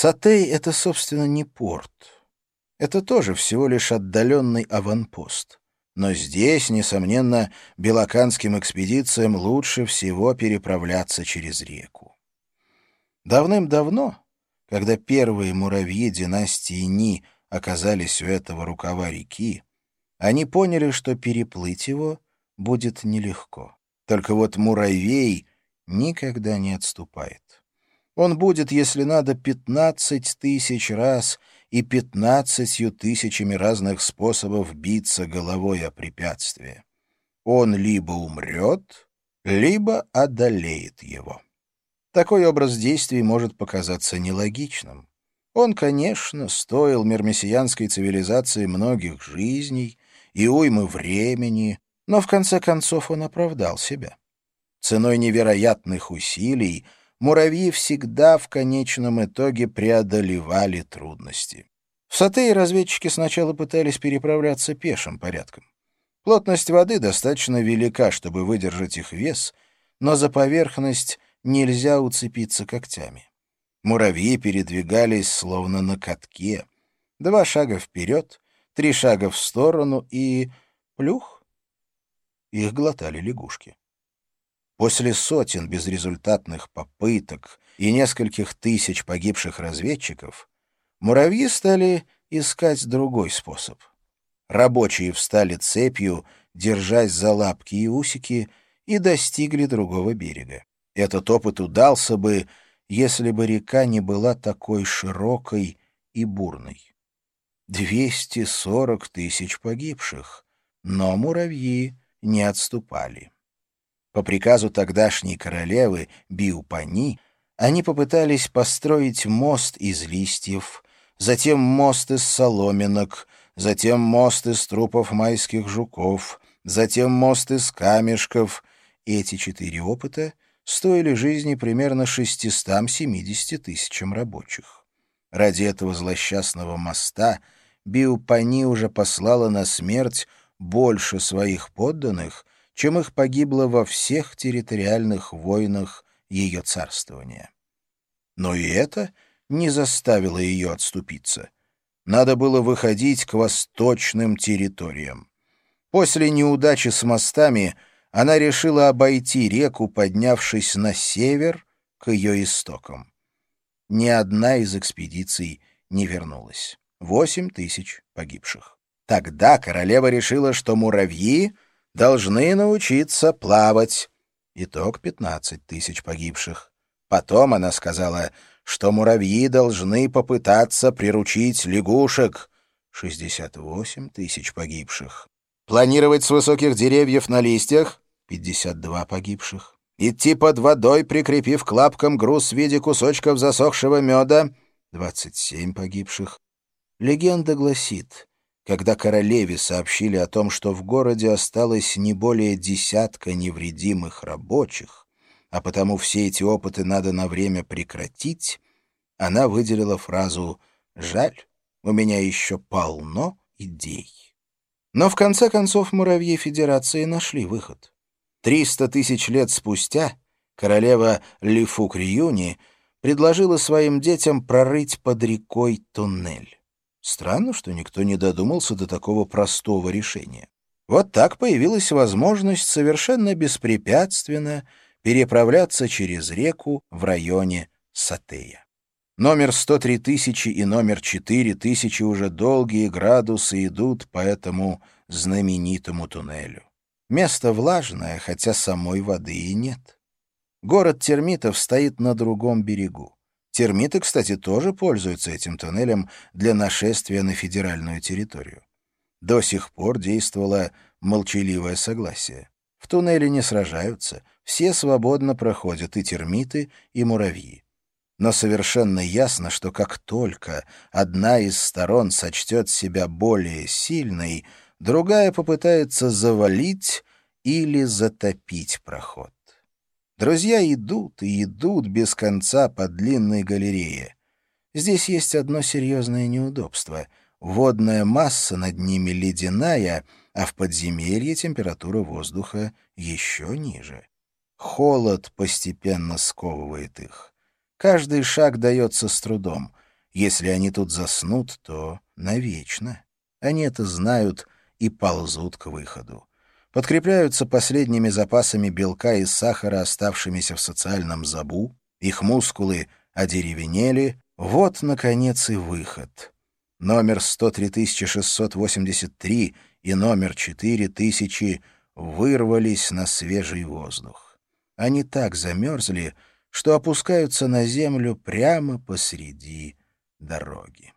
Сатей — это, собственно, не порт. Это тоже всего лишь отдаленный аванпост. Но здесь, несомненно, белоканским экспедициям лучше всего переправляться через реку. Давным-давно, когда первые муравьи династии Ни оказались у этого рукава реки, они поняли, что переплыть его будет нелегко. Только вот муравей никогда не отступает. Он будет, если надо, пятнадцать тысяч раз и пятнадцатью тысячами разных способов биться головой о препятствие. Он либо умрет, либо одолеет его. Такой образ действий может показаться нелогичным. Он, конечно, стоил мирмесианской цивилизации многих жизней и уймы времени, но в конце концов он оправдал себя. Ценой невероятных усилий муравьи всегда в конечном итоге преодолевали трудности. В Сатее разведчики сначала пытались переправляться пешим порядком. Плотность воды достаточно велика, чтобы выдержать их вес, но за поверхность нельзя уцепиться когтями. Муравьи передвигались словно на катке. Два шага вперед, три шага в сторону и... плюх. Их глотали лягушки. После сотен безрезультатных попыток и нескольких тысяч погибших разведчиков муравьи стали искать другой способ. Рабочие встали цепью, держась за лапки и усики, и достигли другого берега. Этот опыт удался бы, если бы река не была такой широкой и бурной. 240 тысяч погибших, но муравьи не отступали. По приказу тогдашней королевы Биупани они попытались построить мост из листьев, затем мост из соломинок, затем мост из трупов майских жуков, затем мост из камешков. Эти четыре опыта стоили жизни примерно 670 тысячам рабочих. Ради этого злосчастного моста Биупани уже послала на смерть больше своих подданных, чем их погибло во всех территориальных войнах ее царствования. Но и это не заставило ее отступиться. Надо было выходить к восточным территориям. После неудачи с мостами она решила обойти реку, поднявшись на север к ее истокам. Ни одна из экспедиций не вернулась. Восемь тысяч погибших. Тогда королева решила, что муравьи должны научиться плавать. Итог — 15 тысяч погибших. Потом она сказала, что муравьи должны попытаться приручить лягушек. 68 тысяч погибших. Планировать с высоких деревьев на листьях — 52 погибших. Идти под водой, прикрепив к лапкам груз в виде кусочков засохшего меда — 27 погибших. Легенда гласит, когда королеве сообщили о том, что в городе осталось не более десятка невредимых рабочих, а потому все эти опыты надо на время прекратить, она выделила фразу «Жаль, у меня еще полно идей». Но в конце концов муравьи Федерации нашли выход. Триста тысяч лет спустя королева Лифук-Риюни предложила своим детям прорыть под рекой туннель. Странно, что никто не додумался до такого простого решения. Вот так появилась возможность совершенно беспрепятственно переправляться через реку в районе Сатея. Номер 103 тысячи и номер 4 тысячи уже долгие градусы идут по этому знаменитому туннелю. Место влажное, хотя самой воды и нет. Город термитов стоит на другом берегу. Термиты, кстати, тоже пользуются этим туннелем для нашествия на федеральную территорию. До сих пор действовало молчаливое согласие. В туннеле не сражаются, все свободно проходят и термиты, и муравьи. Но совершенно ясно, что как только одна из сторон сочтет себя более сильной, другая попытается завалить или затопить проход. Друзья идут и идут без конца по длинной галерее. Здесь есть одно серьезное неудобство. Водная масса над ними ледяная, а в подземелье температура воздуха еще ниже. Холод постепенно сковывает их. Каждый шаг дается с трудом. Если они тут заснут, то навечно. Они это знают и ползут к выходу. Подкрепляются последними запасами белка и сахара, оставшимися в социальном забу. Их мускулы одеревенели. Вот, наконец, и выход. Номер 103683 и номер 4000 вырвались на свежий воздух. Они так замерзли, что опускаются на землю прямо посреди дороги.